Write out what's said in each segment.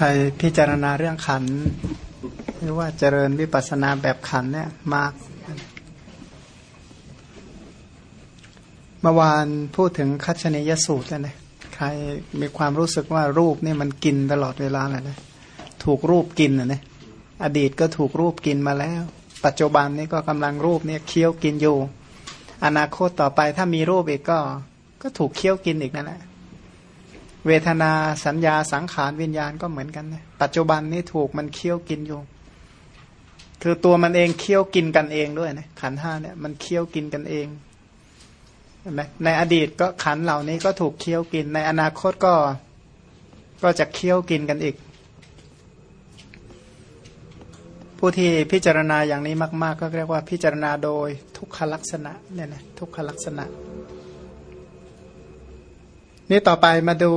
ครพิจารณาเรื่องขันหรือว่าเจริญวิปัสสนาแบบขันเนี่ยมากเมื่อวานพูดถึงคัจเนยสูตรแล้วนะใครมีความรู้สึกว่ารูปนี่มันกินตลอดเวลาเลยนะถูกรูปกินนะนะอดีตก็ถูกรูปกินมาแล้ว ปัจจุบันนี้ก็กำลังรูปเนี่ยเคี้ยวกินอยู่ อนาคตต่อไปถ้ามีรูปอีกก็ ก็ถูกเคี้ยวกินอีกนั่นแหละ เวทนาสัญญาสังขารวิญญาณก็เหมือนกันนะปัจจุบันนี้ถูกมันเคี้ยวกินอยู่ คือตัวมันเองเคี้ยวกินกันเองด้วยนะขันห้าเนี่ยมันเคี้ยวกินกันเองเห็นไหมในอดีตก็ขันเหล่านี้ก็ถูกเคี้ยวกิน ในอนาคตก็ก็จะเคี้ยวกินกันอีก ผู้ที่พิจารณาอย่างนี้มาก ๆ ก็เรียกว่าพิจารณาโดยทุกขลักษณะเนี่ยนะทุกขลักษณะ นี่ต่อไปมาดู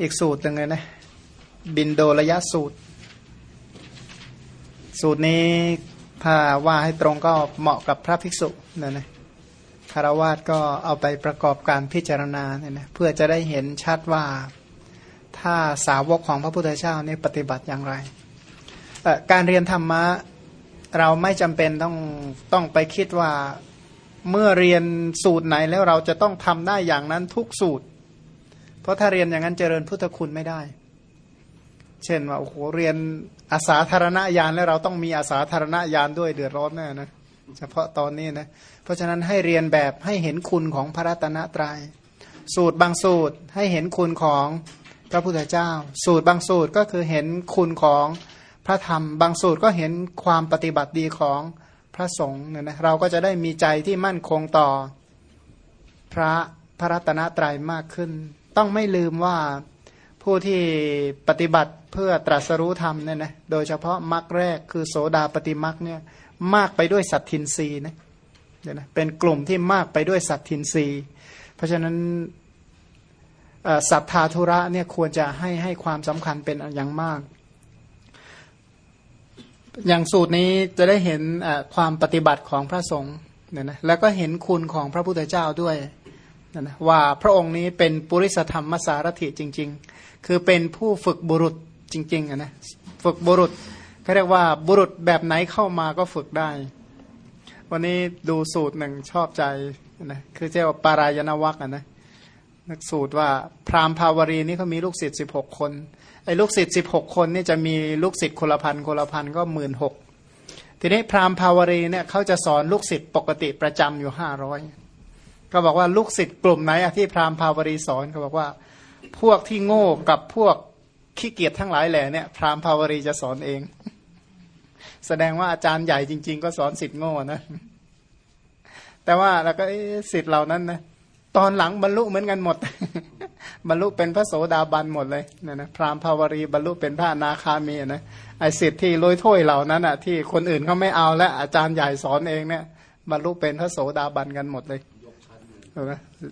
อีกสูตรหนึ่งเลยนะ บินโดระยะสูตร สูตรนี้ถ้าว่าให้ตรงก็เหมาะกับพระภิกษุนะนะคารวาสก็เอาไปประกอบการพิจารณาเนี่ยนะเพื่อจะได้เห็นชัดว่าถ้าสาวกของพระพุทธเจ้านี่ปฏิบัติอย่างไร การเรียนธรรมะเราไม่จำเป็นต้องต้องไปคิดว่าเมื่อเรียนสูตรไหนแล้วเราจะต้องทำได้อย่างนั้นทุกสูตร ราะถ้าเรียนอย่างนั้นเจริญพุทธคุณไม่ได้ เช่นว่าโอ้โหเรียนอาสาธารณญาณแล้วเราต้องมีอาสาธารณญาณด้วยเดือดร้อนแน่นะเฉพาะตอนนี้นะเพราะฉะนั้นให้เรียนแบบให้เห็นคุณของพระรัตนตรยัยสูตรบางสูตรให้เห็นคุณของพระพุทธเจ้า สูตรบางสูตรก็คือเห็นคุณของพระธรรม บางสูตรก็เห็นความปฏิบัติดีของพระสงฆ์เนี่ยนะเราก็จะได้มีใจที่มั่นคงต่อพระพระรัตนตรัยมากขึ้น ต้องไม่ลืมว่าผู้ที่ปฏิบัติเพื่อตรัสรู้ธรรมเนี่ยนะโดยเฉพาะมรรคแรกคือโสดาปฏิมรรคเนี่ยมากไปด้วยสัตทินรีนะเดี๋ยวนะเป็นกลุ่มที่มากไปด้วยสัตทินรีเพราะฉะนั้นศรัทธาธุระเนี่ยควรจะให้ให้ความสำคัญเป็นอย่างมาก อย่างสูตรนี้จะได้เห็นความปฏิบัติของพระสงฆ์เนี่ยนะแล้วก็เห็นคุณของพระพุทธเจ้าด้วย นะว่าพระองค์นี้เป็นปุริสธรรมสารถิจริง ๆ คือเป็นผู้ฝึกบุรุษจริงๆนะฝึกบุรุษเขาเรียกว่าบุรุษแบบไหนเข้ามาก็ฝึกได้ วันนี้ดูสูตรหนึ่งชอบใจนะคือเจ้าปารายนวรรคนะนักสูตรว่าพราหมณ์ภาวรีนี่เขามีลูกศิษย์สิบหกคนไอ้ลูกศิษย์สิบหกคนนี่จะมีลูกศิษย์คนละพันคนละพันก็หมื่นหกทีนี้พราหมณ์ภาวรีเนี่ยเขาจะสอนลูกศิษย์ปกติประจำอยู่ห้าร้อย ก็บอกว่าลูกศิษย์กลุ่มไหนที่พราหมณ์ภาวรีสอนเขาบอกว่า พวกที่โง่กับพวกขี้เกียจทั้งหลายแหล่เนี่ยพราหมณ์ภาวรีจะสอนเอง แสดงว่าอาจารย์ใหญ่จริง ๆ ก็สอนสิทธิ์โง่นะแต่ว่าแล้วก็สิทธิ์เหล่านั้นนะตอนหลังบรรลุเหมือนกันหมด บรรลุเป็นพระโสดาบันหมดเลยนะนะพราหมณ์ภาวรีบรรลุเป็นพระนาคามีนะไอสิทธิ์ที่ลอยถ้วยเหล่านั้นอะที่คนอื่นเขาไม่เอาและอาจารย์ใหญ่สอนเองเนี่ยบรรลุเป็นพระโสดาบันกันหมดเลย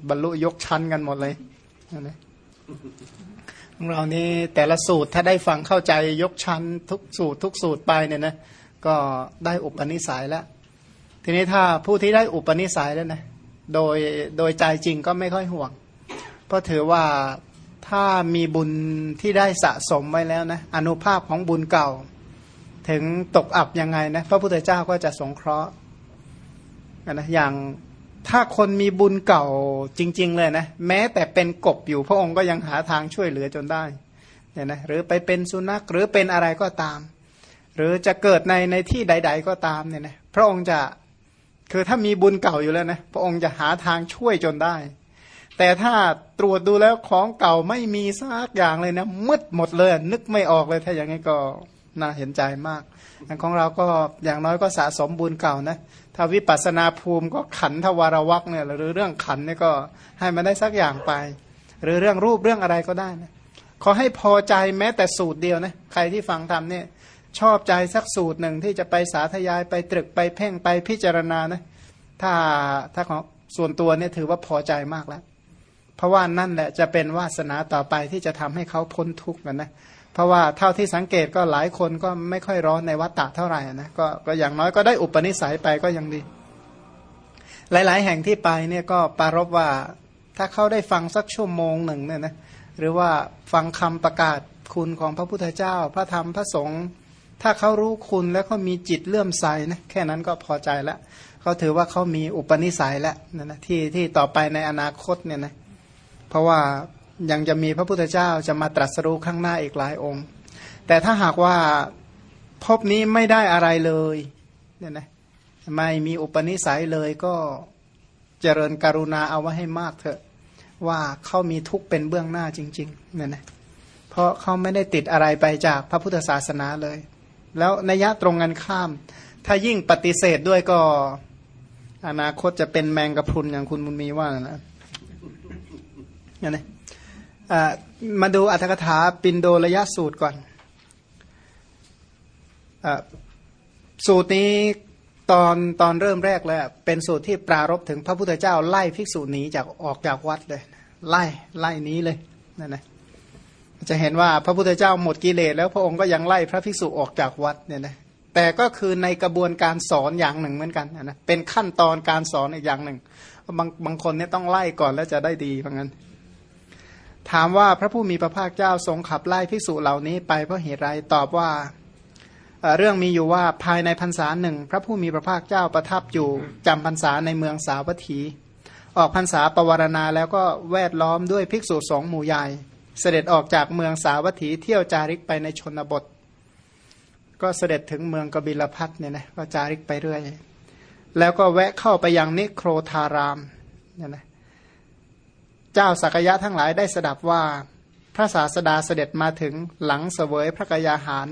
บรรลุยกชั้นกันหมดเลยนะของเรานี่แต่ละสูตรถ้าได้ฟังเข้าใจยกชั้นทุกสูตรทุกสูตรไปเนี่ยนะก็ได้อุปนิสัยแล้ว ทีนี้ถ้าผู้ที่ได้อุปนิสัยแล้วนะโดยโดยใจจริงก็ไม่ค่อยห่วง เพราะถือว่าถ้ามีบุญที่ได้สะสมไว้แล้วนะอนุภาพของบุญเก่า ถึงตกอับยังไงนะพระพุทธเจ้าก็จะสงเคราะห์นะอย่าง ถ้าคนมีบุญเก่าจริง ๆ เลยนะ แม้แต่เป็นกบอยู่พระองค์ก็ยังหาทางช่วยเหลือจนได้เนี่ยนะหรือไปเป็นสุนัขหรือเป็นอะไรก็ตาม หรือจะเกิดในในที่ใด ๆ ก็ตามเนี่ยนะพระองค์จะคือถ้ามีบุญเก่าอยู่แล้วนะพระองค์จะหาทางช่วยจนได้ แต่ถ้าตรวจดูแล้วของเก่าไม่มีสักอย่างเลยนะมืดหมดเลย นึกไม่ออกเลยถ้าอย่างนี้ก็น่าเห็นใจมากของเราก็อย่างน้อยก็สะสมบุญเก่านะ ถ้าวิปัสนาภูมิก็ขันทวารวักเนี่ยหรือเรื่องขันเนี่ยก็ให้มันได้สักอย่างไป หรือเรื่องรูปเรื่องอะไรก็ได้นะขอให้พอใจแม้แต่สูตรเดียวนะใครที่ฟังทำเนี่ยชอบใจสักสูตรหนึ่งที่จะไปสาธยายไปตรึกไปเพ่งไปพิจารณานะถ้าถ้าของส่วนตัวเนี่ยถือว่าพอใจมากแล้ว เพราะว่านั่นแหละจะเป็นวาสนาต่อไปที่จะทำให้เขาพ้นทุกข์กันนะ เพราะว่าเท่าที่สังเกตก็หลายคนก็ไม่ค่อยร้อนในวัฏฏะเท่าไหร่นะก็ก็อย่างน้อยก็ได้อุปนิสัยไปก็ยังดี หลาย ๆ แห่งที่ไปเนี่ยก็ปารบว่าถ้าเขาได้ฟังสักชั่วโมงหนึ่งเนี่ยนะหรือว่าฟังคำประกาศคุณของพระพุทธเจ้า พระธรรมพระสงฆ์ถ้าเขารู้คุณแล้วเขามีจิตเลื่อมใสนะแค่นั้นก็พอใจล้วเขาถือว่าเขามีอุปนิสัยแล้วนะนะที่ที่ต่อไปในอนาคตเนี่ยนะเพราะว่า ยังจะมีพระพุทธเจ้าจะมาตรัสรู้ข้างหน้าอีกหลายองค์ แต่ถ้าหากว่าพบนี้ไม่ได้อะไรเลยเนี่ยนะไม่มีอุปนิสัยเลยก็เจริญกรุณาเอาไว้ให้มากเถอะ ว่าเขามีทุกข์เป็นเบื้องหน้าจริงๆเนี่ยนะเพราะเขาไม่ได้ติดอะไรไปจากพระพุทธศาสนาเลย แล้วนัยะตรงกันข้าม ถ้ายิ่งปฏิเสธด้วยก็ อนาคตจะเป็นแมงกะพรุนอย่างคุณมุนมีว่านะเนี่ยนะ มาดูอัตถกถาปินโดระยะสูตรก่อนอสูตรนี้ตอนตอนเริ่มแรกแล้วเป็นสูตรที่ปรารบถึงพระพุทธเจ้าไล่ภิกษุหนีจากออกจากวัดเลย ไล่ไล่นี้เลยนั่นนะจะเห็นว่าพระพุทธเจ้าหมดกิเลสแล้วพระองค์ก็ยังไล่พระภิกษุออกจากวัดเนี่ยนะแต่ก็คือในกระบวนการสอนอย่างหนึ่งเหมือนกันนะเป็นขั้นตอนการสอนอีกอย่างหนึ่งบางบางคนเนี่ยต้องไล่ก่อนแล้วจะได้ดีเพราะงั้น ถามว่าพระผู้มีพระภาคเจ้าทรงขับไล่ภิกษุเหล่านี้ไปเพราะเหตุไรตอบว่าเรื่องมีอยู่ว่าภายในพรรษาหนึ่งพระผู้มีพระภาคเจ้าประทับอยู่จำพรรษาในเมืองสาวัตถี ออกพรรษาปวารณาแล้วก็แวดล้อมด้วยภิกษุสองหมู่ใหญ่ เสด็จออกจากเมืองสาวัตถีเที่ยวจาริกไปในชนบท ก็เสด็จถึงเมืองกบิลพัทเนี่ยนะก็จาริกไปเรื่อย แล้วก็แวะเข้าไปยังนิโครธารามเนี่ยนะ เจ้าสักยะทั้งหลายได้สดับว่า พระศาสดาเสด็จมาถึงหลังเสวยพระกยาหาร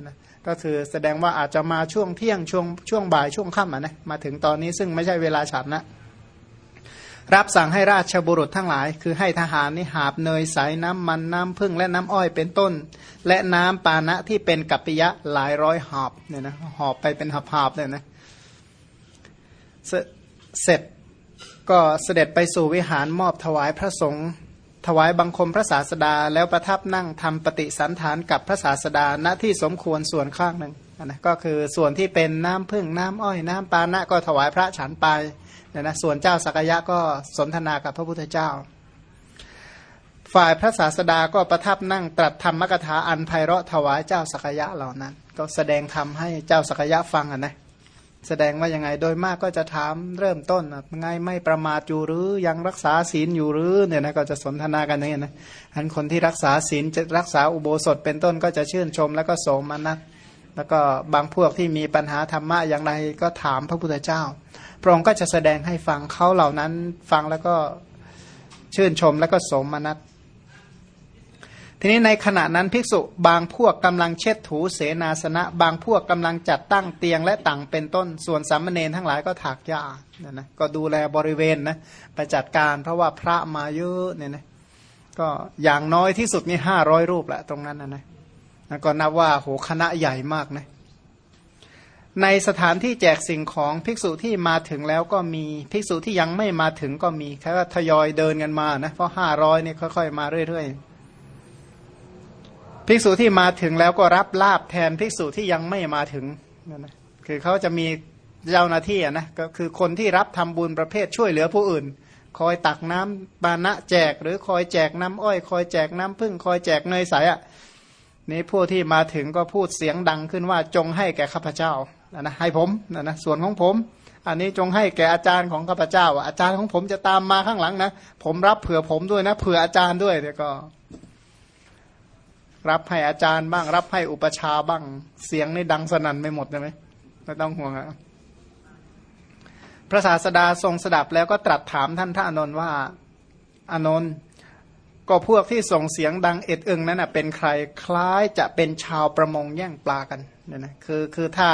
นะก็คือแสดงว่าอาจจะมาช่วงเที่ยงช่วงช่วงบ่ายช่วงค่ำอะนะมาถึงตอนนี้ซึ่งไม่ใช่เวลาฉันนะรับสั่งให้ราชบุรุษทั้งหลาย คือให้ทหารนี่หาบเนยใสน้ำมันน้ำพึ่งและน้ำอ้อยเป็นต้น และน้ำปานะที่เป็นกัปปิยะหลายร้อยหอบเนี่ยนะหอบไปเป็นหอบหอบเลยนะเสร็จ ก็เสด็จไปสู่วิหารมอบถวายพระสงฆ์ถวายบังคมพระศาสดา แล้วประทับนั่งทำปฏิสันฐานกับพระศาสดาณที่สมควรส่วนข้างหนึ่งนะก็คือส่วนที่เป็นน้ำพึ่งน้ำอ้อยน้ำปานะก็ถวายพระฉันไปนะนะส่วนเจ้าสักยะก็สนทนากับพระพุทธเจ้า ฝ่ายพระศาสดาก็ประทับนั่งตรัสธรรมกถาอันไพเราะถวายเจ้าสักยะเหล่านั้น ก็แสดงธรรมให้เจ้าสักยะฟังอะนะ แสดงว่ายังไงโดยมากก็จะถามเริ่มต้นไงไม่ประมาทอยู่หรือยังรักษาศีลอยู่หรือเนี่ยนะก็จะสนทนากันอย่างนี้นะอันคนที่รักษาศีลจะรักษาอุโบสถเป็นต้นก็จะชื่นชมแล้วก็โสมนัสแล้วก็บางพวกที่มีปัญหาธรรมะอย่างไรก็ถามพระพุทธเจ้า พระองค์ก็จะแสดงให้ฟังเขาเหล่านั้นฟังแล้วก็ชื่นชมแล้วก็โสมนัส ทีนี้ในขณะนั้นภิกษุบางพวกกำลังเช็ดถูเสนาสนะ บางพวกกำลังจัดตั้งเตียงและต่างเป็นต้น ส่วนสามเณรทั้งหลายก็ถากหญ้าเนี่ยนะก็ดูแลบริเวณนะไปจัดการเพราะว่าพระมาเยอะเนี่ยนะก็อย่างน้อยที่สุดนี่ห้าร้อยรูปแหละตรงนั้นนะนะแล้วก็นับว่าโหคณะใหญ่มากนะในสถานที่แจกสิ่งของภิกษุที่มาถึงแล้วก็มีภิกษุที่ยังไม่มาถึงก็มีแค่ว่าทยอยเดินกันมานะเพราะห้าร้อยนี่ค่อยๆ มาเรื่อยๆ ภิกษุที่มาถึงแล้วก็รับลาบแทนภิกษุที่ยังไม่มาถึงนั่นนะคือเขาจะมีเจ้าหน้าที่นะก็คือคนที่รับทำบุญประเภทช่วยเหลือผู้อื่น คอยตักน้ำปานะแจก หรือคอยแจกน้ำอ้อย คอยแจกน้ำพึ่งคอยแจกเนยใสอะนี่ผู้ที่มาถึงก็พูดเสียงดังขึ้นว่าจงให้แก่ข้าพเจ้านะนะให้ผมนะนะส่วนของผม อันนี้จงให้แก่อาจารย์ของข้าพเจ้า อาจารย์ของผมจะตามมาข้างหลังนะผมรับเผื่อผมด้วยนะเผื่ออาจารย์ด้วยเดี๋ยวก็ รับให้อาจารย์บ้าง รับให้อุปชาบ้าง เสียงนี่ดังสนั่นไม่หมดใช่ไหมไม่ต้องห่วงอะพระศาสดาทรงสดับแล้วก็ตรัสถามท่านพระอนนท์ว่าอนนท์ก็พวกที่ส่งเสียงดังเอ็ดอึงนั้นเป็นใครคล้ายจะเป็นชาวประมงแย่งปลากันเนี่ยนะคือคือถ้า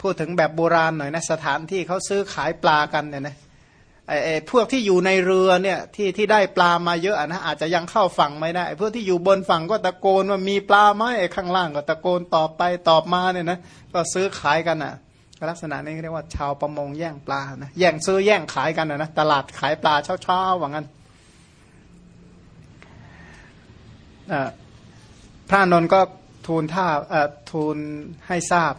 พูดถึงแบบโบราณหน่อยนะสถานที่เขาซื้อขายปลากันเนี่ยนะไอ้ พวกที่อยู่ในเรือเนี่ยที่ที่ได้ปลามาเยอะนะอาจจะยังเข้าฝั่งไม่ได้พวกที่อยู่บนฝั่งก็ตะโกนว่ามีปลาไหมไอข้างล่างก็ตะโกนตอบไปตอบมาเนี่ยนะก็ซื้อขายกันอะ ลักษณะนี้เรียกว่าชาวประมงแย่งปลานะแย่งซื้อแย่งขายกันนะตลาดขายปลาเช้าๆว่างั้นพระนนท์ก็ทูลท่าทูลให้ทราบ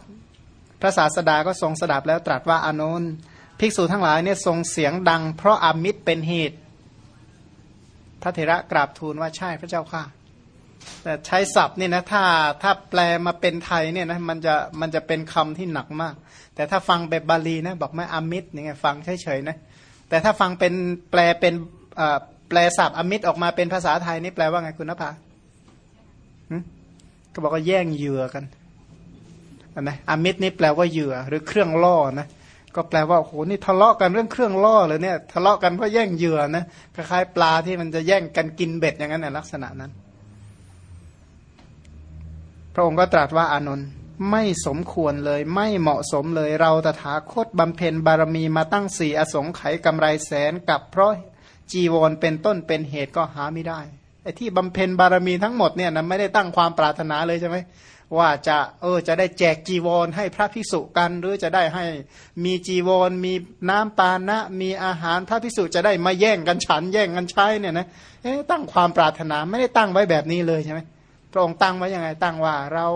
พระศาสดาก็ทรงสดับแล้วตรัสว่าอานนท์ ภิกษุทั้งหลายเนี่ยทรงเสียงดัง เพราะอามิตรเป็นเหตุ พระเถระกราบทูลว่าใช่พระเจ้าค่ะ แต่ใช้ศัพท์นี่นะถ้าถ้าแปลมาเป็นไทยเนี่ยนะมันจะมันจะเป็นคำที่หนักมาก แต่ถ้าฟังแบบบาลีนะบอกไม่อมิตรย่างเงี้ยฟังเฉยๆนะแต่ถ้าฟังเป็นแปลเป็นแปลศัพท์อมิตรออกมาเป็นภาษาไทยนี่แปลว่าไงคุณนภาก็บอกว่าแย่งเหยื่อกันนะอมิตรนี่แปลว่าเหยื่อ หรือเครื่องล่อนะ ก็แปลว่าโอ้โหนี่ทะเลาะกันเรื่องเครื่องล่อเลยเนี่ย ทะเลาะกันเพราะแย่งเหยื่อนะคล้ายๆปลาที่มันจะแย่งกันกินเบ็ดอย่างนั้นในลักษณะนั้น พระองค์ก็ตรัสว่าอานนท์ไม่สมควรเลยไม่เหมาะสมเลยเราตถาคตบำเพ็ญบารมีมาตั้งสี่อสงไขยกำไรแสนกับเพราะจีวรเป็นต้นเป็นเหตุก็หาไม่ได้ไอ้ที่บำเพ็ญบารมีทั้งหมดเนี่ยนะไม่ได้ตั้งความปรารถนาเลยใช่ไหม ว่าจะเออจะได้แจกจีวรให้พระภิกษุกัน หรือจะได้ให้มีจีวร มีน้ำปานะ มีอาหารพระภิกษุจะได้มาแย่งกันฉันแย่งกันใช้เนี่ยนะเอ๊ตั้งความปรารถนาไม่ได้ตั้งไว้แบบนี้เลยใช่ไหมพระองค์ตั้งไว้ยังไงตั้งว่าเรา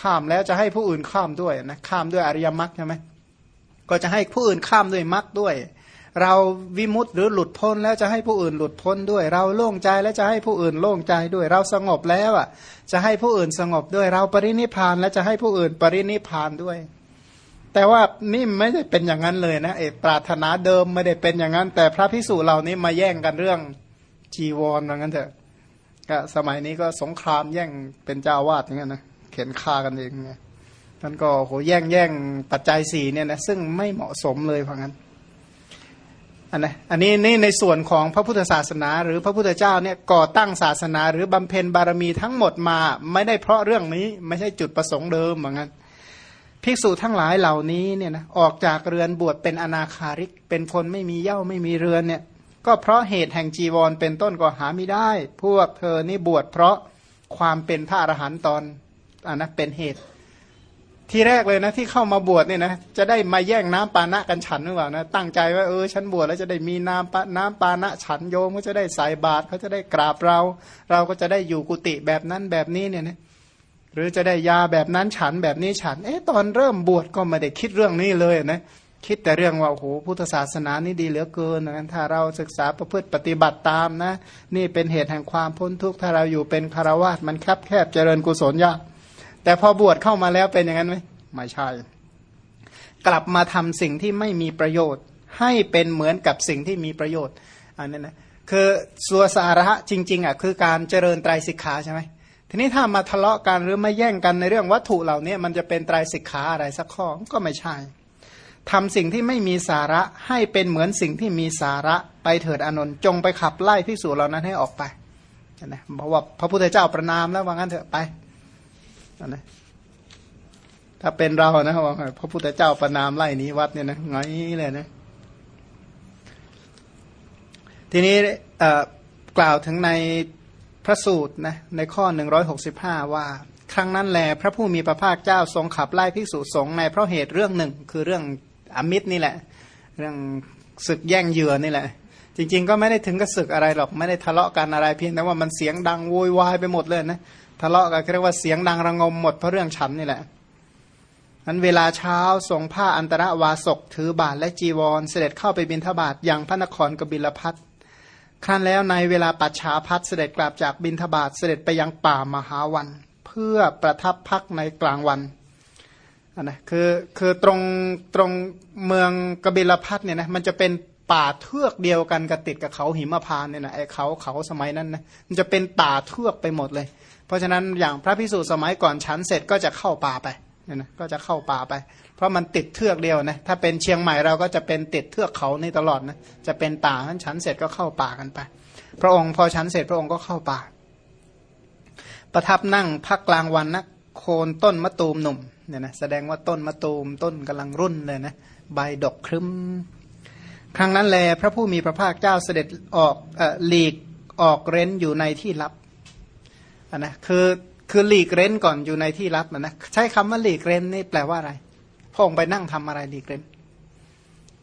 ข้ามแล้วจะให้ผู้อื่นข้ามด้วยนะข้ามด้วยอริยมรรคใช่ไหมก็จะให้ผู้อื่นข้ามด้วยมรรคด้วย เราวิมุตต์หรือหลุดพ้นแล้วจะให้ผู้อื่นหลุดพ้นด้วย เราโล่งใจแล้วจะให้ผู้อื่นโล่งใจด้วย เราสงบแล้วอะ จะให้ผู้อื่นสงบด้วย เราปรินิพานแล้วจะให้ผู้อื่นปรินิพานด้วย แต่ว่านี่ไม่ได้เป็นอย่างนั้นเลยนะเอปรารถนาเดิมไม่ได้เป็นอย่างนั้น แต่พระพิสุเหล่านี้มาแย่งกันเรื่องจีวรอย่างนั้นเถอะก็สมัยนี้ก็สงครามแย่งเป็นเจ้าวาดอย่างนั้นนะเข็นฆ่ากันเองไงท่านก็โหแย่งแย่งปัจจัยสี่เนี่ยนะซึ่งไม่เหมาะสมเลยเพราะงั้น อันนะอันนี้นี่ในส่วนของพระพุทธศาสนา หรือพระพุทธเจ้าเนี่ยก่อตั้งศาสนา หรือบำเพ็ญบารมีทั้งหมดมาไม่ได้เพราะเรื่องนี้ไม่ใช่จุดประสงค์เดิมเหมือนกันภิกษุทั้งหลายเหล่านี้เนี่ยนะออกจากเรือนบวชเป็นอนาคาริก เป็นคนไม่มีเย่าไม่มีเรือนเนี่ยก็เพราะเหตุแห่งจีวรเป็นต้นก็หาไม่ได้ พวกเธอนี่บวชเพราะความเป็นพระอรหันต์ตอนอันนะเป็นเหตุ ที่แรกเลยนะที่เข้ามาบวชเนี่ยนะจะได้มาแย่งน้ำปานะกันฉันหรือเปล่านะตั้งใจว่าเออฉันบวชแล้วจะได้มีน้ำปาน้ำปานะฉันโยมก็จะได้ใส่บาตรเขาจะได้กราบเรา เราก็จะได้อยู่กุฏิแบบนั้นแบบนี้เนี่ยนะหรือจะได้ยาแบบนั้นฉันแบบนี้ฉัน เอ๊ะตอนเริ่มบวชก็ไม่ได้คิดเรื่องนี้เลยนะคิดแต่เรื่องว่าโอ้โหพุทธศาสนานี่ดีเหลือเกินนะถ้าเราศึกษาประพฤติปฏิบัติตามนะ นี่เป็นเหตุแห่งความพ้นทุกข์ถ้าเราอยู่เป็นคารวะมันแคบแคบเจริญกุศลยาก แต่พอบวชเข้ามาแล้วเป็นอย่างนั้นไหมไม่ใช่ กลับมาทำสิ่งที่ไม่มีประโยชน์ ให้เป็นเหมือนกับสิ่งที่มีประโยชน์อันนี้นะคือสัวสาระจริงๆอะคือการเจริญไตรสิกขาใช่ไหมทีนี้ถ้ามาทะเลาะกันหรือมาแย่งกันในเรื่องวัตถุเหล่านี้มันจะเป็นไตรสิกขาอะไรสักข้อก็ไม่ใช่ทำสิ่งที่ไม่มีสาระให้เป็นเหมือนสิ่งที่มีสาระไปเถิดอนนท์จงไปขับไล่พิสูจน์เหล่านั้นให้ออกไปนะเพราะว่าพระพุทธเจ้าประนามแล้วว่างั้นเถอะไป นะถ้าเป็นเรานะว่าพระพุทธเจ้าประนามไล่นี้วัดเนี่ยนะไงเลยนะ ทีนี้กล่าวถึงในพระสูตรนะในข้อ 165 ว่า ครั้งนั้นแล พระผู้มีพระภาคเจ้าทรงขับไล่ภิกษุสงฆ์ในเพราะเหตุเรื่องหนึ่ง คือเรื่องอมิตรนี่แหละ เรื่องศึกแย่งเหยื่อนี่แหละ จริง ๆ ก็ไม่ได้ถึงกับศึกอะไรหรอก ไม่ได้ทะเลาะกันอะไรเพียงแต่ว่ามันเสียงดังโวยวายไปหมดเลยนะ ทะเลาะกันเรียกว่าเสียงดังระงมหมดเพราะเรื่องฉันนี่แหละนั้นเวลาเช้าทรงผ้าอันตรวาสกถือบาทและจีวร เสด็จเข้าไปบิณฑบาตยังพระนครกบิลพัทครั้นแล้วในเวลาปัจฉาพัทเสด็จกลับจากบิณฑบาตเสด็จไปยังป่ามหาวัน เพื่อประทับพักในกลางวันนนะคือคือตรงตรงเมืองกบิลพัทเนี่ยนะมันจะเป็น ป่าเทือกเดียวกันกับติดกับเขาหิมพานเนี่ยนะไอ้เขาเขาสมัยนั้นนะมันจะเป็นป่าเทือกไปหมดเลย เพราะฉะนั้นอย่างพระพิสุสมัยก่อนฉันเสร็จก็จะเข้าป่าไปเนี่ยนะก็จะเข้าป่าไป เพราะมันติดเทือกเดียวนะถ้าเป็นเชียงใหม่เราก็จะเป็นติดเทือกเขานี่ตลอดนะจะเป็นป่าฉะนั้นฉันเสร็จก็เข้าป่ากันไป พระองค์พอฉันเสร็จพระองค์ก็เข้าป่า ประทับนั่งพักกลางวันนะโคนต้นมะตูมหนุ่มเนี่ยนะแสดงว่าต้นมะตูมต้นกำลังรุ่นเลยนะใบดกครึ้ม ครั้งนั้นแลพระผู้มีพระภาคเจ้าเสด็จออกอหลีกออกเร้นอยู่ในที่ลับนนะคือคือหลีกเร้นก่อนอยู่ในที่รับนะใช้คำว่าหลีกเร้นนี่แปลว่าอะไรพระองไปนั่งทำอะไรหลีกเร้น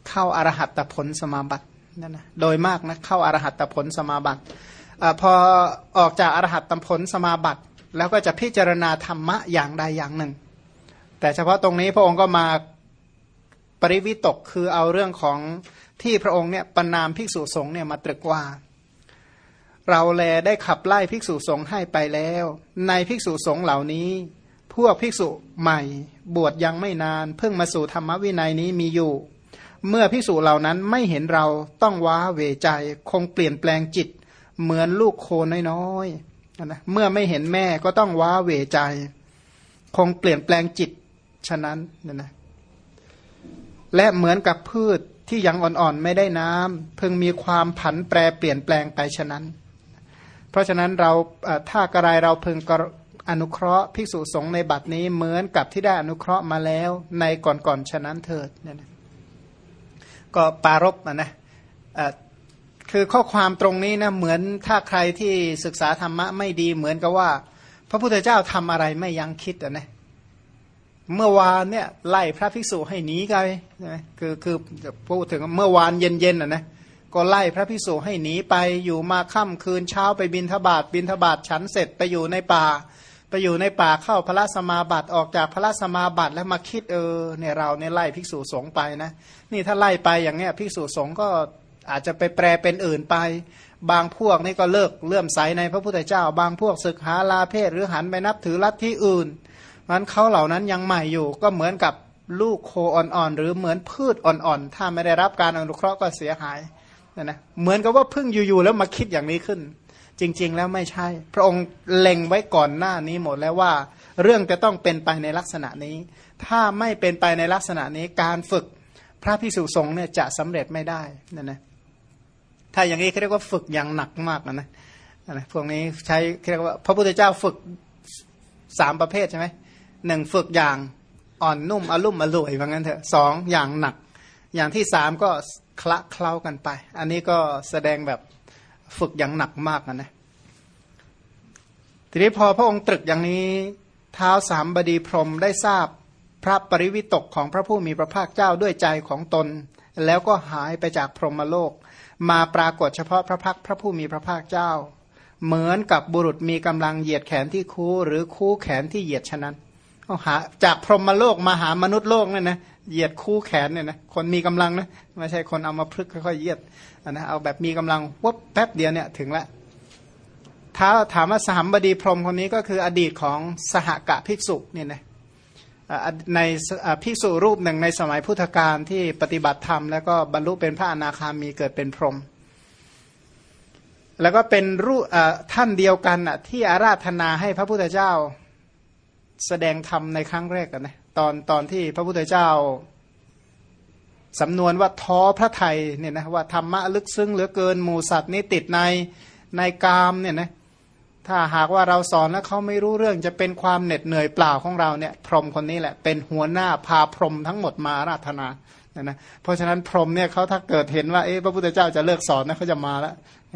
เข้าอารหัตผลสมาบัตินั่นนะโดยมากนะเข้าอารหัตผลสมาบัติอพอออกจากอรหัตผลสมาบัติ แล้วก็จะพิจารณาธรรมะอย่างใดอย่างหนึ่ง แต่เฉพาะตรงนี้พระองค์ก็มา ปริวิตกคือเอาเรื่องของที่พระองค์เนี่ยปนามภิกษุสงฆ์เนี่ยมาตรึกว่า เราแลได้ขับไล่ภิกษุสงฆ์ให้ไปแล้ว ในภิกษุสงฆ์เหล่านี้ พวกภิกษุใหม่ บวชยังไม่นาน เพิ่งมาสู่ธรรมวินัยนี้มีอยู่ เมื่อภิกษุเหล่านั้นไม่เห็นเราต้องว้าเวใจ คงเปลี่ยนแปลงจิต เหมือนลูกโคน้อยๆนะเมื่อไม่เห็นแม่ก็ต้องว้าเวใจ คงเปลี่ยนแปลงจิตฉะนั้นนะนะ และเหมือนกับพืชที่ยังอ่อนๆไม่ได้น้ำเพิ่งมีความผันแปรเปลี่ยนแปลงไปฉะนั้น เพราะฉะนั้นเราถ้ากระไรเราเพึงอนุเคราะห์ภิกษุสงฆ์ในบัดนี้เหมือนกับที่ได้อนุเคราะห์มาแล้วในก่อนๆฉะนั้นเถิดเนี่ยนะก็ปารบนะนะคือข้อความตรงนี้นะเหมือนถ้าใครที่ศึกษาธรรมะไม่ดีเหมือนกับว่า พระพุทธเจ้าทำอะไรไม่ยังคิดอะนะ เมื่อวานเนี่ยไล่พระภิกษุให้หนีกันะคือคือพูดถึงเมื่อวานเย็นๆอะนะก็ไล่พระภิกษุให้หนีไปอยู่มาค่ำคืนเช้าไปบินทบาทบินทบาทฉันเสร็จไปอยู่ในป่า ไปอยู่ในป่าเข้าพระสมาบัติออกจากพระสมาบัติแล้วมาคิดเออเนี่ยเราเนี่ยไล่ภิกษุสงฆ์ไปนะนี่ถ้าไล่ไปอย่างเงี้ยภิกษุสงฆ์ก็อาจจะไปแปลเป็นอื่นไป บางพวกนี่ก็เลิกเลื่อมใสในพระพุทธเจ้า บางพวกศึกหาลาเพศหรือหันไปนับถือลัทธิอื่น มันเขาเหล่านั้นยังใหม่อยู่ก็เหมือนกับลูกโคอ่อนๆหรือเหมือนพืชอ่อนๆ ถ้าไม่ได้รับการอนุเคราะห์ก็เสียหายนะนะเหมือนกับว่าเพิ่งอยู่ๆแล้วมาคิดอย่างนี้ขึ้น จริง ๆ แล้วไม่ใช่ พระองค์เล็งไว้ก่อนหน้านี้หมดแล้วว่า เรื่องจะต้องเป็นไปในลักษณะนี้ ถ้าไม่เป็นไปในลักษณะนี้การฝึกพระพิสุสงฆ์เนี่ยจะสำเร็จไม่ได้นะนะถ้าอย่างนี้เขาเรียกว่าฝึกอย่างหนักมากนะนะนะพวกนี้ใช้เรียกว่า พระพุทธเจ้าฝึกสามประเภทใช่ไหม หนึ่งฝึกอย่างอ่อนนุ่มอลุ่มอร่วยว่างั้นเถอะสองอย่างหนัก อย่างที่สามก็คละเคล้ากันไป อันนี้ก็แสดงแบบฝึกอย่างหนักมากนะนะทีนี้พอพระองค์ตรึกอย่างนี้เท้าสามบดีพรมได้ทราบพระปริวิตกของพระผู้มีพระภาคเจ้าด้วยใจของตน แล้วก็หายไปจากพรหมโลก มาปรากฏเฉพาะพระพักพระผู้มีพระภาคเจ้า เหมือนกับบุรุษมีกำลังเหยียดแขนที่คูหรือคูแขนที่เหยียดฉะนั้น เอาหาจากพรหมโลกมาหามนุษย์โลกเนี่ยนะเหยียดคู่แขนเนี่ยนะคนมีกำลังนะไม่ใช่คนเอามาพลึกค่อยๆเหยียดนะเอาแบบมีกำลังวบแป๊บเดียวเนี่ยถึงละถ้าถามว่าสหัมบดีพรหมคนนี้ก็คืออดีตของสหกะภิกษุเนี่ยนะในภิกษุรูปหนึ่งในสมัยพุทธกาลที่ปฏิบัติธรรม แล้วก็บรรลุเป็นพระอนาคามีเกิดเป็นพรหมแล้วก็เป็นรูปท่านเดียวกันที่อาราธนาให้พระพุทธเจ้า แสดงธรรมในครั้งแรกกันนะตอนตอนที่พระพุทธเจ้าสำนวนว่าท้อพระไทยเนี่ยนะว่าธรรมะลึกซึ้งเหลือเกินหมูสัตว์นี่ติดในในกามเนี่ยนะถ้าหากว่าเราสอนแล้วเขาไม่รู้เรื่องจะเป็นความเหน็ดเหนื่อยเปล่าของเราเนี่ย พรหมคนนี้แหละ เป็นหัวหน้าพาพรหมทั้งหมดมาราธนานะนะเพราะฉะนั้นพรหมเนี่ยเขาถ้าเกิดเห็นว่าเอ๊ะพระพุทธเจ้าจะเลิกสอนนะเขาจะมาแล้ว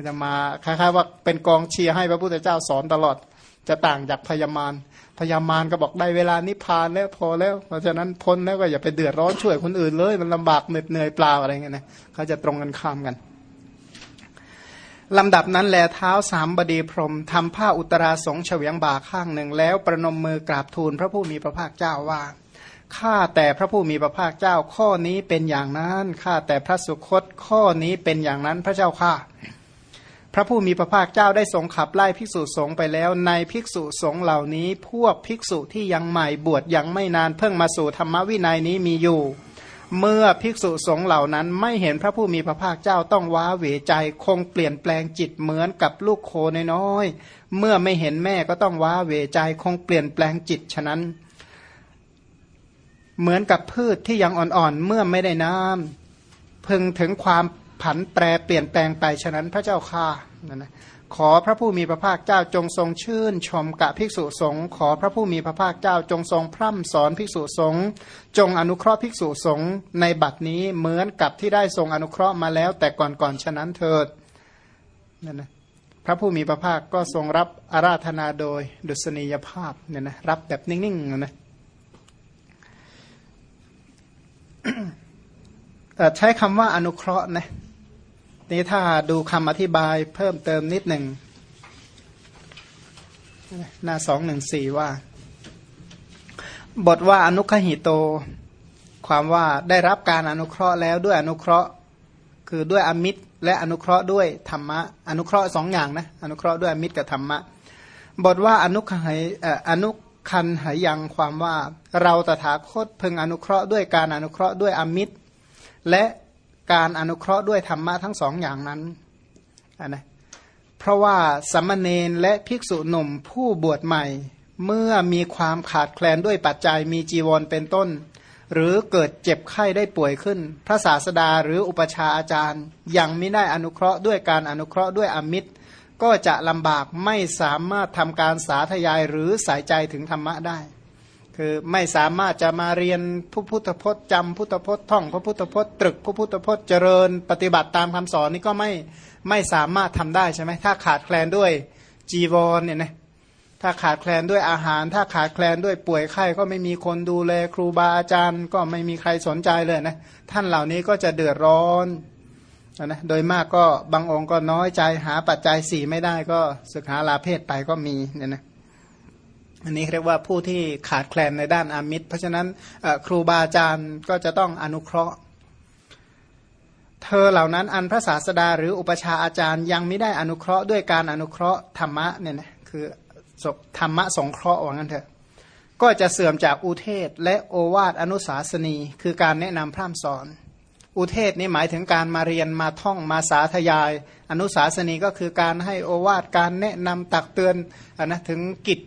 จะมาคล้ายๆว่าเป็นกองเชียร์ให้พระพุทธเจ้าสอนตลอด จะต่างจากพญามาร พญามารก็บอกได้เวลานิพพานแล้วพอแล้ว เพราะฉะนั้นพ้นแล้วก็อย่าไปเดือดร้อนช่วยคนอื่นเลย มันลำบากเหน็ดเหนื่อยเปล่าอะไรเงี้ยนะเขาจะตรงกันข้ามกันลำดับนั้นแลเท้าสามบดีพรมทำผ้าอุตราสงเฉวียงบ่าข้างหนึ่ง แล้วประนมมือกราบทูลพระผู้มีพระภาคเจ้าว่าข้าแต่พระผู้มีพระภาคเจ้าข้อนี้เป็นอย่างนั้นข้าแต่พระสุคตข้อนี้เป็นอย่างนั้นพระเจ้าข้า พระผู้มีพระภาคเจ้าได้ทรงขับไล่ภิกษุสงฆ์ไปแล้ว ในภิกษุสงฆ์เหล่านี้ พวกภิกษุที่ยังใหม่บวชยังไม่นานเพิ่งมาสู่ธรรมวินัยนี้มีอยู่ เมื่อภิกษุสงฆ์เหล่านั้นไม่เห็นพระผู้มีพระภาคเจ้าต้องว้าเหวใจคงเปลี่ยนแปลงจิตเหมือนกับลูกโคน้อยเมื่อไม่เห็นแม่ก็ต้องว้าเหวใจคงเปลี่ยนแปลงจิตฉะนั้น เหมือนกับพืชที่ยังอ่อนๆเมื่อไม่ได้น้ำพึงถึงความ ผันแปรเปลี่ยนแปลงไปฉะนั้นพระเจ้าค่านั่นนะขอพระผู้มีพระภาคเจ้าจงทรงชื่น ชมกะภิกษุสงฆ์ขอพระผู้มีพระภาคเจ้าจงทรงพร่ำสอนภิกษุสงฆ์จงอนุเคราะห์ภิกษุสงฆ์ในบัดนี้เหมือนกับที่ได้ทรงอนุเคราะห์มาแล้ว แต่ก่อนก่อนฉะนั้นเถิดนั่นนะพระผู้มีพระภาคก็ทรงรับอาราธนาโดยดุษณียภาพเนี่ยนะรับแบบนิ่งๆนะใช้คำว่าอนุเคราะห์นะ นี้ถ้าดูคำอธิบายเพิ่มเติมนิดหนึ่งหน้าสองหนึ่งสี่ว่า บทว่าอนุคหิโต ความว่าได้รับการอนุเคราะห์แล้วด้วยอนุเคราะห์ คือด้วยอมิตร และอนุเคราะห์ด้วยธรรมะ อนุเคราะห์สองอย่างนะอนุเคราะห์ด้วยอมิตรกับธรรมะ บทว่าอนุขยอนุคันหายังความว่าเราตถาคตพึงอนุเคราะห์ด้วยการอนุเคราะห์ด้วยอมิตร และ การอนุเคราะห์ด้วยธรรมะทั้งสองอย่างนั้นนะเพราะว่าสัมมเนนและภิกษุหนุ่มผู้บวชใหม่ เมื่อมีความขาดแคลนด้วยปัจจัยมีจีวรเป็นต้น หรือเกิดเจ็บไข้ได้ป่วยขึ้น พระศาสดาหรืออุปชาอาจารย์ ยังไม่ได้อนุเคราะห์ด้วยการอนุเคราะห์ด้วยอมิตร ก็จะลำบากไม่สามารถทำการสาธยายหรือสายใจถึงธรรมะได้ คือไม่สามารถจะมาเรียนพระพุทธพจน์จำพุทธพจน์ท่องพระพุทธพจน์ตรึกพระพุทธพจน์เจริญ ปฏิบัติตามคำสอนนี่ก็ไม่ไม่สามารถทำได้ใช่ไหมถ้าขาดแคลนด้วยจีวรเนี่ยนะถ้าขาดแคลนด้วยอาหาร ถ้าขาดแคลนด้วยป่วยไข้ก็ไม่มีคนดูแลครูบาอาจารย์ ก็ไม่มีใครสนใจเลยนะท่านเหล่านี้ก็จะเดือดร้อนนะโดยมากก็บางองค์ก็น้อยใจหาปัจจัยสี่ไม่ได้ก็ศึกษาลาเพศไปก็มีเนี่ยนะ อันนี้เรียกว่าผู้ที่ขาดแคลนในด้านอามิตร เพราะฉะนั้นครูบาอาจารย์ก็จะต้องอนุเคราะห์ เธอเหล่านั้นอันพระศาสดาหรืออุปชาอาจารย์ยังไม่ได้อนุเคราะห์ด้วยการอนุเคราะห์ธรรมะเนี่ยนะคือธรรมะสงเคราะห์ว่างั้นเถอะก็จะเสื่อมจากอุเทศและโอวาทอนุสาสนี คือการแนะนำพร่ำสอน อุเทศนี่หมายถึงการมาเรียนมาท่องมาสาธยาย อนุสาสนีก็คือการให้โอวาทการแนะนำตักเตือนอนนะถึงกิจ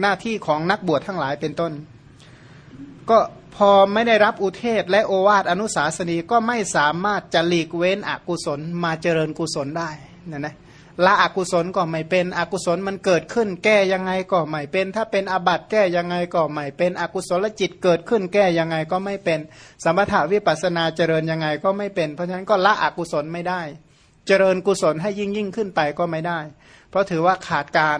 หน้าที่ของนักบวชทั้งหลายเป็นต้น ก็พอไม่ได้รับอุเทศและโอวาทอนุสาสนีก็ไม่สามารถจะหลีกเว้นอกุศลมาเจริญกุศลได้นะนะละอกุศลก็ไม่เป็นอกุศลมันเกิดขึ้น แก้ยังไงก็ไม่เป็น ถ้าเป็นอบัตแก้ยังไงก็ไม่เป็นอกุศลจิตเกิดขึ้น แก้ยังไงก็ไม่เป็น สมถาวิปัสนาเจริญยังไงก็ไม่เป็น เพราะฉะนั้นก็ละอกุศลไม่ได้ เจริญกุศลให้ยิ่งยิ่งขึ้นไปก็ไม่ได้ เพราะถือว่าขาดการ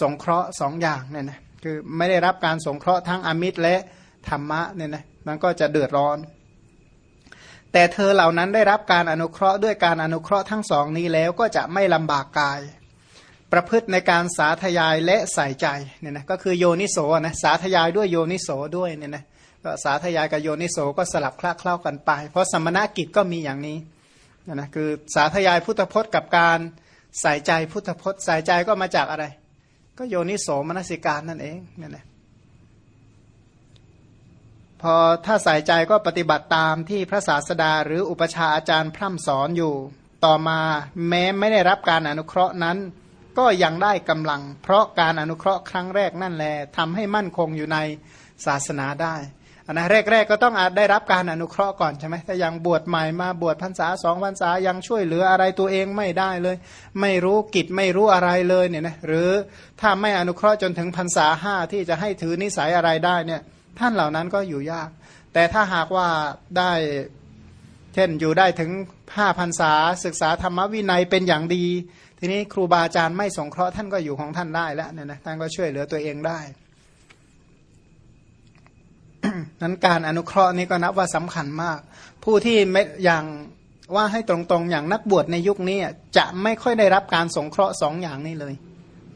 สงเคราะห์สองอย่างเนี่ยนะคือไม่ได้รับการสงเคราะห์ทั้งอมิตรและธรรมะเนี่ยนะมันก็จะเดือดร้อน แต่เธอเหล่านั้นได้รับการอนุเคราะห์ด้วยการอนุเคราะห์ทั้งสองนี้แล้วก็จะไม่ลำบากกาย ประพฤติในการสาธยายและใส่ใจเนี่ยนะก็คือโยนิโสนะสาธยายด้วยโยนิโสด้วยเนี่ยนะก็สาธยายกับโยนิโสก็สลับคลาเคล้ากันไป เพราะสมณกิจก็มีอย่างนี้นะคือสาธยายพุทธพจน์กับการใส่ใจพุทธพจน์ใส่ใจก็มาจากอะไร ก็โยนิโสมนสิการนั่นเองนี่ยนะพอถ้าใส่ใจก็ปฏิบัติตามที่พระศาสดาหรืออุปชาอาจารย์พร่ำสอนอยู่ ต่อมาแม้ไม่ได้รับการอนุเคราะห์นั้น ก็ยังได้กำลัง เพราะการอนุเคราะห์ครั้งแรกนั่นแหละทำให้มั่นคงอยู่ในศาสนาได้ อันนะแรกๆก็ต้องอาจได้รับการอนุเคราะห์ก่อนใช่ไหมถ้ายังบวชใหม่มาบวชพรรษาสองพรรษายังช่วยเหลืออะไรตัวเองไม่ได้เลย ไม่รู้กิจไม่รู้อะไรเลยเนี่ยนะหรือถ้าไม่อนุเคราะห์จนถึงพรรษาห้าที่จะให้ถือนิสัยอะไรได้เนี่ยท่านเหล่านั้นก็อยู่ยาก แต่ถ้าหากว่าได้เช่นอยู่ได้ถึงห้าพันษาศึกษาธรรมวินัยเป็นอย่างดี ทีนี้ครูบาอาจารย์ไม่สงเคราะห์ท่านก็อยู่ของท่านได้แล้วเนี่ยนะท่านก็ช่วยเหลือตัวเองได้ นั้นการอนุเคราะห์นี้ก็นับว่าสำคัญมาก ผู้ที่ไม่อย่างว่าให้ตรงๆ อย่างนักบวชในยุคนี้จะไม่ค่อยได้รับการสงเคราะห์สองอย่างนี้เลย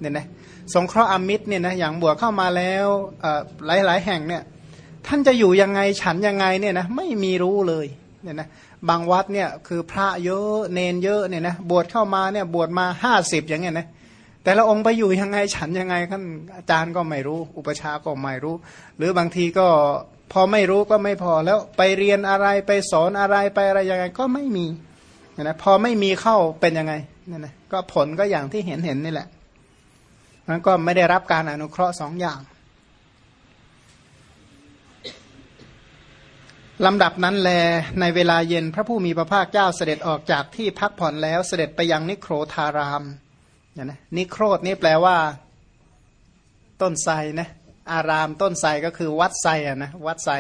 เนี่ยนะสงเคราะห์อมิตรเนี่ยนะอย่างบวชเข้ามาแล้วหลายหลายแห่งเนี่ยท่านจะอยู่ยังไงฉันยังไงเนี่ยนะไม่มีรู้เลยเนี่ยนะบางวัดเนี่ยคือพระเยอะเนนเยอะเนี่ยนะบวชเข้ามาเนี่ยบวชมาห้าสิบอย่างเงี้ยนะแต่ละองค์ไปอยู่ยังไงฉันยังไงท่านอาจารย์ก็ไม่รู้ อุปชาก็ไม่รู้ หรือบางทีก็ พอไม่รู้ก็ไม่พอแล้วไปเรียนอะไรไปสอนอะไรไปอะไรยังไงก็ไม่มีนะพอไม่มีเข้าเป็นยังไงนี่ยนะก็ผลก็อย่างที่เห็นเห็นนี่แหละมันก็ไม่ได้รับการอนุเคราะห์สองอย่างลำดับนั้นแลในเวลาเย็นพระผู้มีพระภาคเจ้าเสด็จออกจากที่พักผ่อนแล้วเสด็จไปยังนิโครธารามเนี่ยนะนิโครธนี่แปลว่า ต้นไทรนะ อารามต้นไทรก็คือวัดไทรอะนะวัดไทร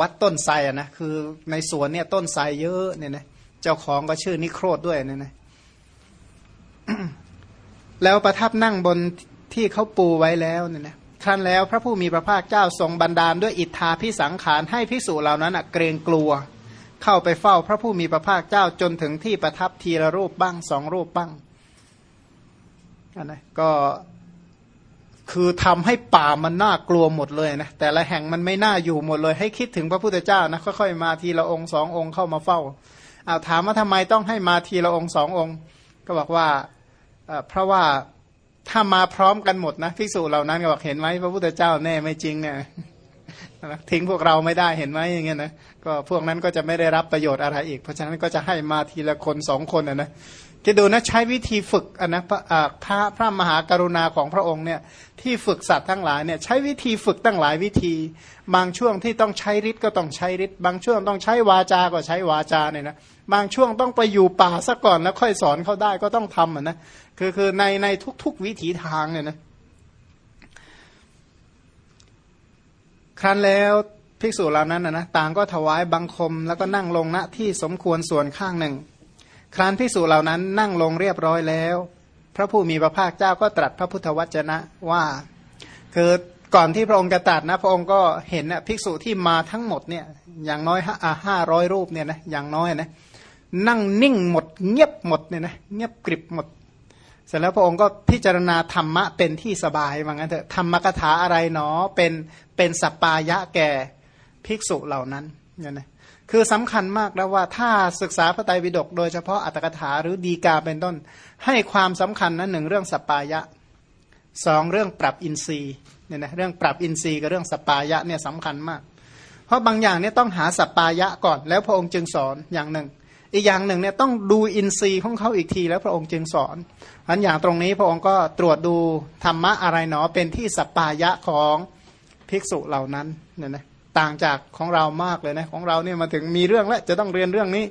วัดต้นไทรอะนะคือในสวนเนี่ยต้นไทรเยอะเนี่ยนะเจ้าของก็ชื่อนิโครธด้วยเนี่ยนะแล้วประทับนั่งบนที่เขาปูไว้แล้วเนี่ยนะครั้นแล้วพระผู้มีพระภาคเจ้าทรงบันดาลด้วยอิทธาพิสังขารให้พิสูจเหล่านั้นเกรงกลัว เข้าไปเฝ้าพระผู้มีพระภาคเจ้าจนถึงที่ประทับทีละรูปบ้างสองรูปบ้างอันนะก็ คือทำให้ป่ามันน่ากลัวหมดเลยนะแต่ละแห่งมันไม่น่าอยู่หมดเลย ให้คิดถึงพระพุทธเจ้านะค่อยๆมาทีละองค์สององค์เข้ามาเฝ้าเอาถามว่าทำไมต้องให้มาทีละองค์สององค์ ก็บอกว่าเพราะว่าถ้ามาพร้อมกันหมดนะภิกษุเหล่านั้นก็บอกเห็นไหมพระพุทธเจ้าแน่ไม่จริงเนี่ยทิ้งพวกเราไม่ได้เห็นไหมอย่างเงี้ยนะ ก็พวกนั้นก็จะไม่ได้รับประโยชน์อะไรอีก เพราะฉะนั้นก็จะให้มาทีละคนสองคนนะนะคิดดูนะใช้วิธีฝึกอันนะพระพระพระมหากรุณาของพระองค์เนี่ยที่ฝึกสัตว์ทั้งหลายเนี่ยใช้วิธีฝึกตั้งหลายวิธี บางช่วงที่ต้องใช้ฤทธิ์ก็ต้องใช้ฤทธิ์บางช่วงต้องใช้วาจาก็ใช้วาจาเนี่ยนะบางช่วงต้องไปอยู่ป่าซะก่อนแล้วค่อยสอนเขาได้ก็ต้องทำอะนะคือคือในในทุก ๆ วิถีทางเนี่ยนะครั้นแล้ว ภิกษุเหล่านั้นนะนะต่างก็ถวายบังคมแล้วก็นั่งลงณที่สมควรส่วนข้างหนึ่ง ครั้นพิสูจเหล่านั้นนั่งลงเรียบร้อยแล้ว พระผู้มีพระภาคเจ้าก็ตรัสพระพุทธวจนะว่า คือก่อนที่พระองค์จะตรัสนะพระองค์ก็เห็นนะภิกษุที่มาทั้งหมดเนี่ยอย่างน้อยห้าร้อยรูปเนี่ยนะอย่างน้อยนะนั่งนิ่งหมดเงียบหมดเนี่ยนะเงียบกริบหมด เสร็จแล้วพระองค์ก็พิจารณาธรรมะเป็นที่สบายว่างั้นเถอะธรรมกถาอะไรเนาะเป็นเป็นสปายะแก่ ภิกษุเหล่านั้นเนี่ยนะคือสำคัญมากแล้วว่าถ้าศึกษาพระไตรปิฎกโดยเฉพาะอรรถกถาหรือฎีกาเป็นต้น ให้ความสำคัญนั้นหนึ่งเรื่องสัปปายะสองเรื่องปรับอินทรีย์เนี่ยนะเรื่องปรับอินทรีย์กับเรื่องสัปปายะเนี่ยสำคัญมาก เพราะบางอย่างเนี่ยต้องหาสัปปายะก่อน แล้วพระองค์จึงสอนอย่างหนึ่ง อีกอย่างหนึ่งเนี่ยต้องดูอินทรีย์ของเขาอีกที แล้วพระองค์จึงสอนอันอย่างตรงนี้พระองค์ก็ตรวจดูธรรมะอะไรหนอเป็นที่สัปปายะของภิกษุเหล่านั้นเนี่ยนะ ต่างจากของเรามากเลยนะของเราเนี่ยมาถึงมีเรื่องแล้วจะต้องเรียนเรื่องนี้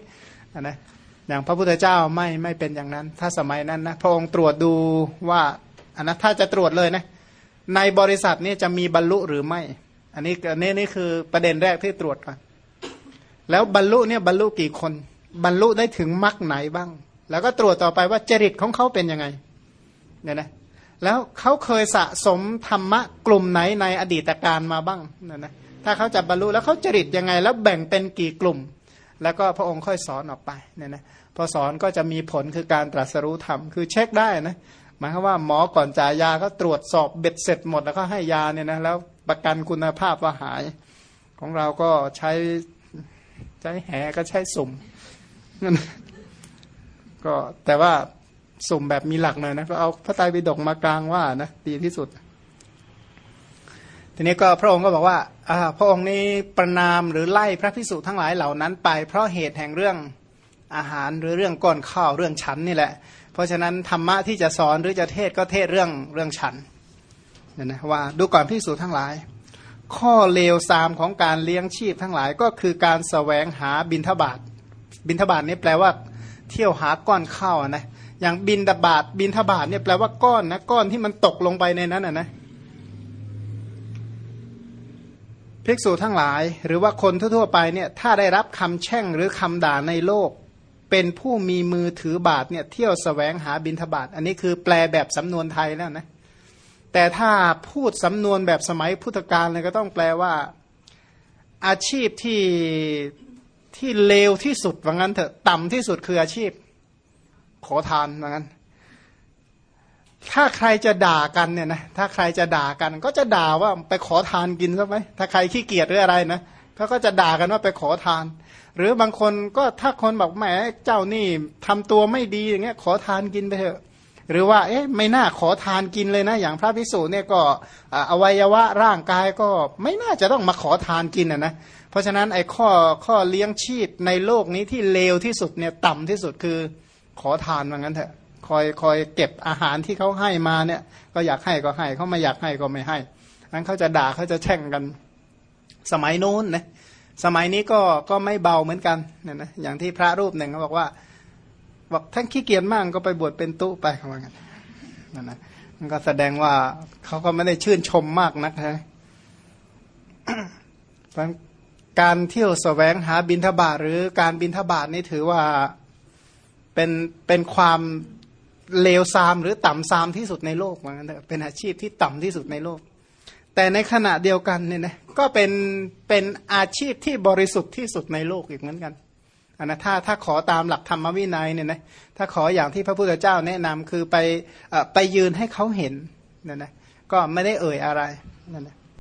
นะอย่างพระพุทธเจ้าไม่ไม่เป็นอย่างนั้น ถ้าสมัยนั้นนะพระองค์ตรวจดูว่าอันนั้นถ้าจะตรวจเลยนะในบริษัทนี่จะมีบรรลุหรือไม่ อันนี้นี่นี่คือประเด็นแรกที่ตรวจก่อนแล้วบรรลุเนี่ยบรรลุกี่คน บรรลุได้ถึงมรรคไหนบ้าง แล้วก็ตรวจต่อไปว่าจริตของเขาเป็นยังไงเนี่ยนะแล้วเขาเคยสะสมธรรมะกลุ่มไหนในอดีตการมาบ้างเนี่ยนะ ถ้าเขาจะบรรลุแล้วเขาจริตยังไง แล้วแบ่งเป็นกี่กลุ่ม แล้วก็พระองค์ค่อยสอนออกไปเนี่ยนะพอสอนก็จะมีผลคือการตรัสรู้ธรรมคือเช็คได้นะหมายความว่าหมอก่อนจ่ายยาก็ตรวจสอบเบ็ดเสร็จหมดแล้วก็ให้ยาเนี่ยนะแล้วประกันคุณภาพว่าหาย ของเราก็ใช้ใช้แหก็ใช้สุ่มก็แต่ว่าสุ่มแบบมีหลักหน่อยนะก็เอาพระไตรปิฎกมากลางว่านะดีที่สุด ทีนี้ก็พระองค์ก็บอกว่าพระองค์นี้ประนามหรือไล่พระพิสุทั้งหลายเหล่านั้นไป เพราะเหตุแห่งเรื่องอาหารหรือเรื่องก้อนข้าวเรื่องฉันนี่แหละ เพราะฉะนั้นธรรมะที่จะสอนหรือจะเทศก็เทศเรื่องเรื่องฉันเนี่ยนะว่าดูก่อนพิสูจทั้งหลาย ข้อเลวซามของการเลี้ยงชีพทั้งหลายก็คือการสแสวงหาบินทบาทบินทบาทนี่แปลว่า เที่ยวหาก้อนข้าวนะอย่างบินทบาทบินทบาทเนี่ยแปลว่าก้อนนะก้อนที่มันตกลงไปในนั้นอะนะ ภิกษุทั้งหลาย หรือว่าคนทั่วๆไปเนี่ยถ้าได้รับคำแช่งหรือคำด่าในโลก เป็นผู้มีมือถือบาทเนี่ยเที่ยวสแสวงหาบินทบาท อันนี้คือแปลแบบสำนวนไทยแล้วนะแต่ถ้าพูดสำนวนแบบสมัยพุทธกาลเลยก็ต้องแปลว่า อาชีพที่ที่เลวที่สุดว่างั้นเถอะ ต่ำที่สุดคืออาชีพ ขอทานว่างั้น ถ้าใครจะด่ากันเนี่ยนะถ้าใครจะด่ากัน ก็จะด่าว่าไปขอทานกินใช่ไหมถ้าใครขี้เกียจหรืออะไรนะเขาก็จะด่ากันว่าไปขอทาน หรือบางคนก็ถ้าคนบอกแหมเจ้านี่ทำตัวไม่ดีอย่างเงี้ยขอทานกินไปเถอะ หรือว่าเอ๊ะไม่น่าขอทานกินเลยนะ อย่างพระพิสูจน์เนี่ยก็อวัยวะร่างกายก็ไม่น่าจะต้องมาขอทานกินอะนะเพราะฉะนั้นไอ้ข้อข้อเลี้ยงชีพในโลกนี้ที่เลวที่สุดเนี่ยต่ำที่สุดคือขอทานว่างั้นเถอะ คอยคอยเก็บอาหารที่เขาให้มาเนี่ย ก็อยากให้ก็ให้เขาไม่อยากให้ก็ไม่ให้นั้นเขาจะด่าเขาจะแช่งกัน สมัยนู้นนะสมัยนี้ก็ก็ไม่เบาเหมือนกันเนี่ยนะอย่างที่พระรูปหนึ่งเขาบอกว่าบอกท่านขี้เกียจมากก็ไปบวชเป็นตุไปเขาว่างั้นนั่นนะมันก็แสดงว่าเขาก็ไม่ได้ชื่นชมมากนักนะการเที่ยวสแสวงหาบินทบาทหรือการบินทบาทนี่ถือว่าเป็นเป็นความ เลวซามหรือต่ำซามที่สุดในโลกเหมือนกันเป็นอาชีพที่ต่ำที่สุดในโลก แต่ในขณะเดียวกันเนี่ยนะก็เป็นเป็นอาชีพที่บริสุทธิ์ที่สุดในโลกอีกเหมือนกันอันนะถ้าถ้าขอตามหลักธรรมวินัยเนี่ยนะถ้าขออย่างที่พระพุทธเจ้าแนะนำคือไปไปยืนให้เขาเห็นเนี่ยนะก็ไม่ได้เอ่ยอะไรนั่นนะ